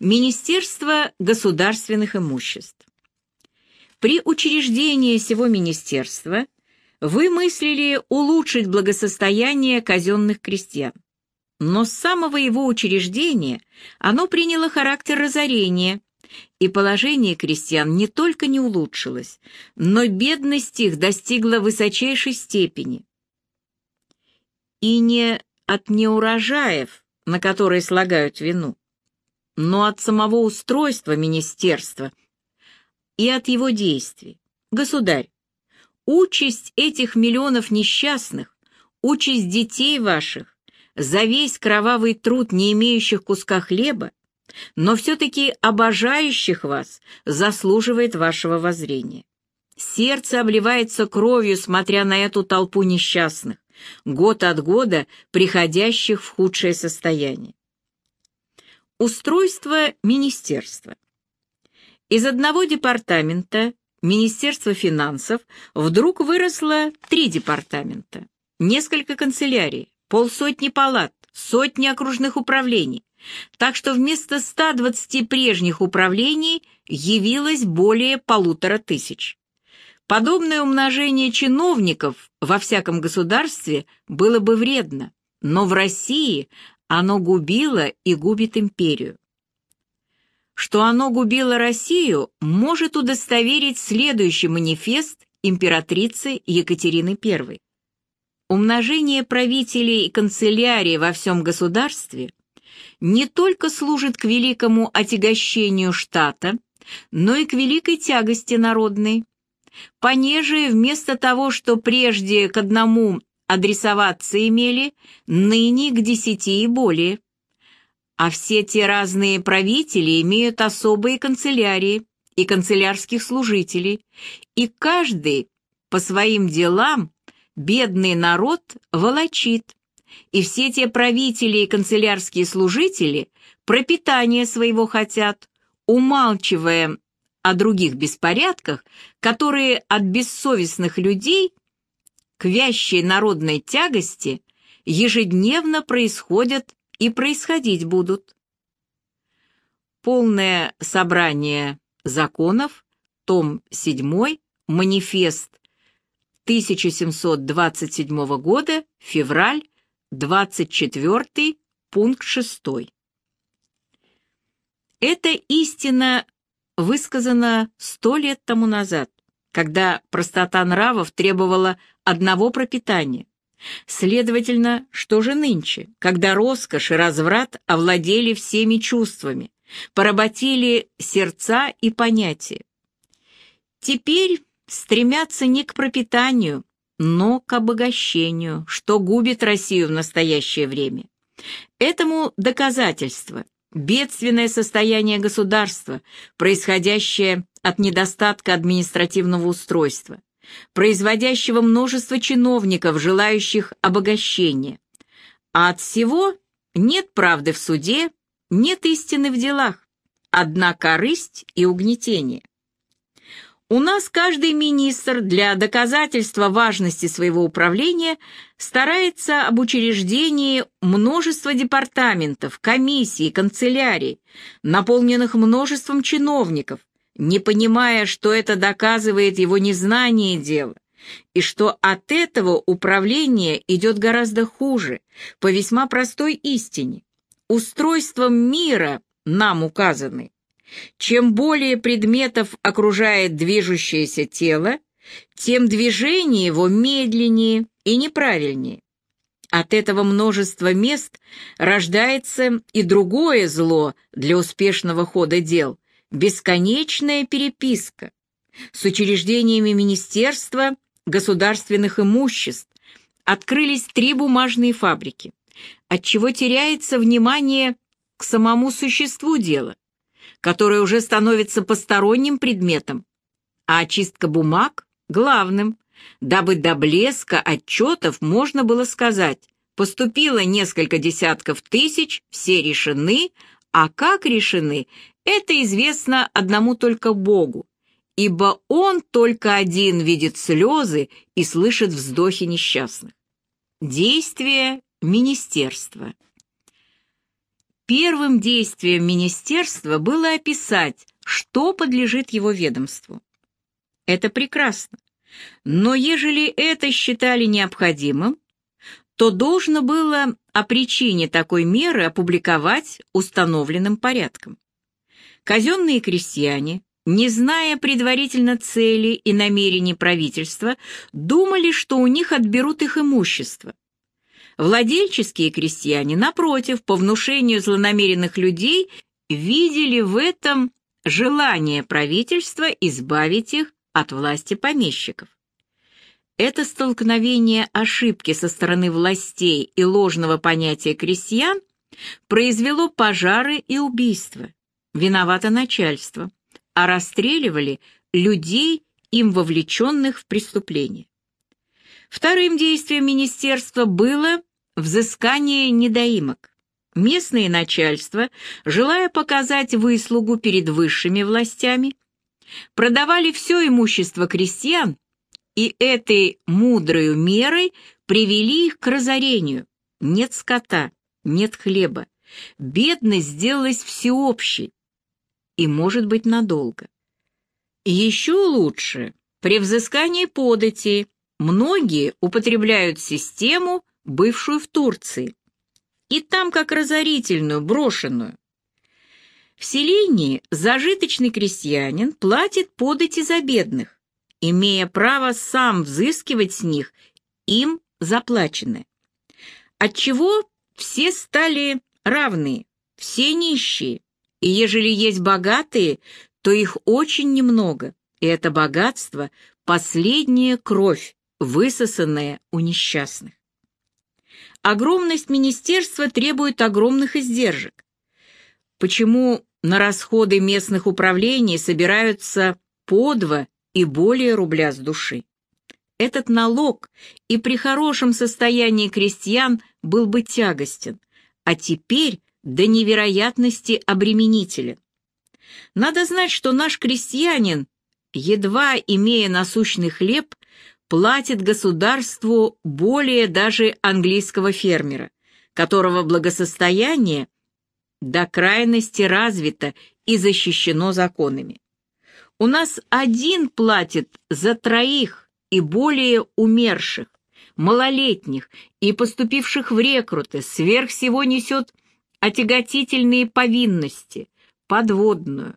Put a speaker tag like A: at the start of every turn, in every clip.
A: Министерство государственных имуществ. При учреждении сего министерства вы мыслили улучшить благосостояние казенных крестьян. Но с самого его учреждения оно приняло характер разорения, и положение крестьян не только не улучшилось, но бедность их достигла высочайшей степени. И не от неурожаев, на которые слагают вину, но от самого устройства министерства и от его действий. Государь, участь этих миллионов несчастных, участь детей ваших, за весь кровавый труд не имеющих куска хлеба, но все-таки обожающих вас, заслуживает вашего воззрения. Сердце обливается кровью, смотря на эту толпу несчастных, год от года приходящих в худшее состояние. Устройство министерства. Из одного департамента, Министерства финансов, вдруг выросло три департамента, несколько канцелярий, полсотни палат, сотни окружных управлений, так что вместо 120 прежних управлений явилось более полутора тысяч. Подобное умножение чиновников во всяком государстве было бы вредно, но в России оно губило и губит империю. Что оно губило Россию, может удостоверить следующий манифест императрицы Екатерины I. Умножение правителей и канцелярии во всем государстве не только служит к великому отягощению штата, но и к великой тягости народной. Понеже вместо того, что прежде к одному адресоваться имели, ныне к десяти и более. А все те разные правители имеют особые канцелярии и канцелярских служителей, и каждый по своим делам бедный народ волочит, и все те правители и канцелярские служители пропитание своего хотят, умалчивая о других беспорядках, которые от бессовестных людей к вящей народной тягости ежедневно происходят и происходить будут. Полное собрание законов, том 7, манифест 1727 года, февраль, 24, пункт 6. Эта истина высказана сто лет тому назад, когда простота нравов требовала одного пропитания. Следовательно, что же нынче, когда роскошь и разврат овладели всеми чувствами, поработили сердца и понятия? Теперь стремятся не к пропитанию, но к обогащению, что губит Россию в настоящее время. Этому доказательство – бедственное состояние государства, происходящее от недостатка административного устройства производящего множество чиновников, желающих обогащения. А от всего нет правды в суде, нет истины в делах, одна корысть и угнетение. У нас каждый министр для доказательства важности своего управления старается об учреждении множества департаментов, комиссий, канцелярий, наполненных множеством чиновников, не понимая, что это доказывает его незнание дела, и что от этого управление идет гораздо хуже, по весьма простой истине. Устройством мира нам указаны. Чем более предметов окружает движущееся тело, тем движение его медленнее и неправильнее. От этого множества мест рождается и другое зло для успешного хода дел, бесконечная переписка с учреждениями Министерства государственных имуществ. Открылись три бумажные фабрики, отчего теряется внимание к самому существу дела, которое уже становится посторонним предметом, а очистка бумаг — главным, дабы до блеска отчетов можно было сказать, поступило несколько десятков тысяч, все решены, а как решены, это известно одному только Богу, ибо Он только один видит слезы и слышит вздохи несчастных. Действие министерства. Первым действием министерства было описать, что подлежит его ведомству. Это прекрасно. Но ежели это считали необходимым, то должно было о причине такой меры опубликовать установленным порядком. Казенные крестьяне, не зная предварительно цели и намерений правительства, думали, что у них отберут их имущество. Владельческие крестьяне, напротив, по внушению злонамеренных людей, видели в этом желание правительства избавить их от власти помещиков. Это столкновение ошибки со стороны властей и ложного понятия крестьян произвело пожары и убийства. Виновато начальство, а расстреливали людей, им вовлеченных в преступление. Вторым действием министерства было взыскание недоимок. Местное начальство, желая показать выслугу перед высшими властями, продавали все имущество крестьян и этой мудрой мерой привели их к разорению. Нет скота, нет хлеба. Бедность сделалась всеобщей и, может быть, надолго. Еще лучше, при взыскании подати, многие употребляют систему, бывшую в Турции, и там как разорительную, брошенную. В селении зажиточный крестьянин платит подати за бедных, имея право сам взыскивать с них им заплаченное. Отчего все стали равны, все нищие, и ежели есть богатые, то их очень немного, и это богатство — последняя кровь, высосанная у несчастных. Огромность министерства требует огромных издержек. Почему на расходы местных управлений собираются по два и более рубля с души. Этот налог и при хорошем состоянии крестьян был бы тягостен, а теперь до невероятности обременителен. Надо знать, что наш крестьянин, едва имея насущный хлеб, платит государству более даже английского фермера, которого благосостояние до крайности развито и защищено законами. У нас один платит за троих и более умерших, малолетних и поступивших в рекруты, сверх всего несет отяготительные повинности, подводную,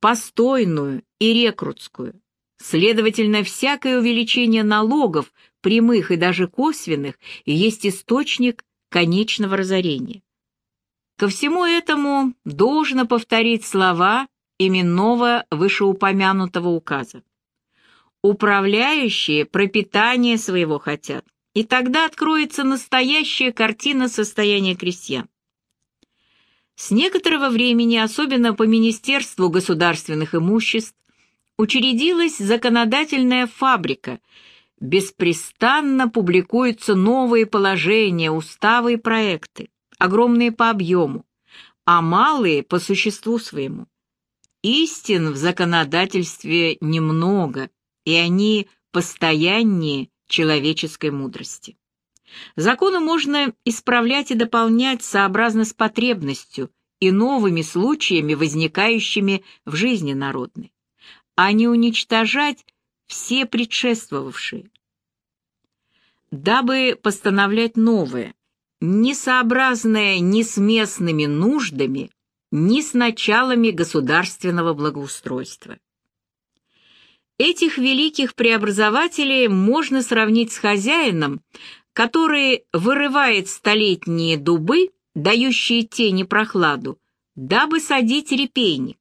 A: постойную и рекрутскую. Следовательно, всякое увеличение налогов, прямых и даже косвенных, есть источник конечного разорения. Ко всему этому должно повторить слова именного вышеупомянутого указа. Управляющие пропитание своего хотят, и тогда откроется настоящая картина состояния крестьян. С некоторого времени, особенно по Министерству государственных имуществ, учредилась законодательная фабрика, беспрестанно публикуются новые положения, уставы и проекты, огромные по объему, а малые по существу своему. Истин в законодательстве немного, и они постояннее человеческой мудрости. Законы можно исправлять и дополнять сообразно с потребностью и новыми случаями, возникающими в жизни народной, а не уничтожать все предшествовавшие. Дабы постановлять новое, несообразное ни с местными нуждами, ни с началами государственного благоустройства. Этих великих преобразователей можно сравнить с хозяином, который вырывает столетние дубы, дающие тени прохладу, дабы садить репейник.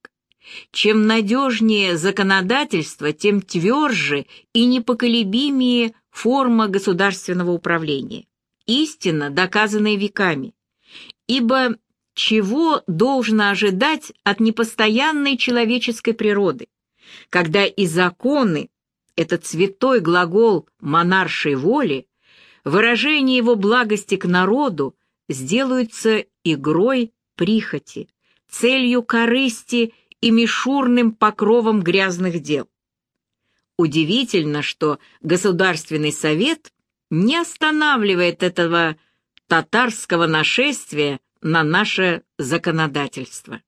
A: Чем надежнее законодательство, тем тверже и непоколебимее форма государственного управления, истинно доказанная веками. Ибо чего должно ожидать от непостоянной человеческой природы, когда и законы, этот святой глагол монаршей воли, выражение его благости к народу, сделаются игрой прихоти, целью корысти и мишурным покровом грязных дел. Удивительно, что Государственный совет не останавливает этого татарского нашествия на наше законодательство.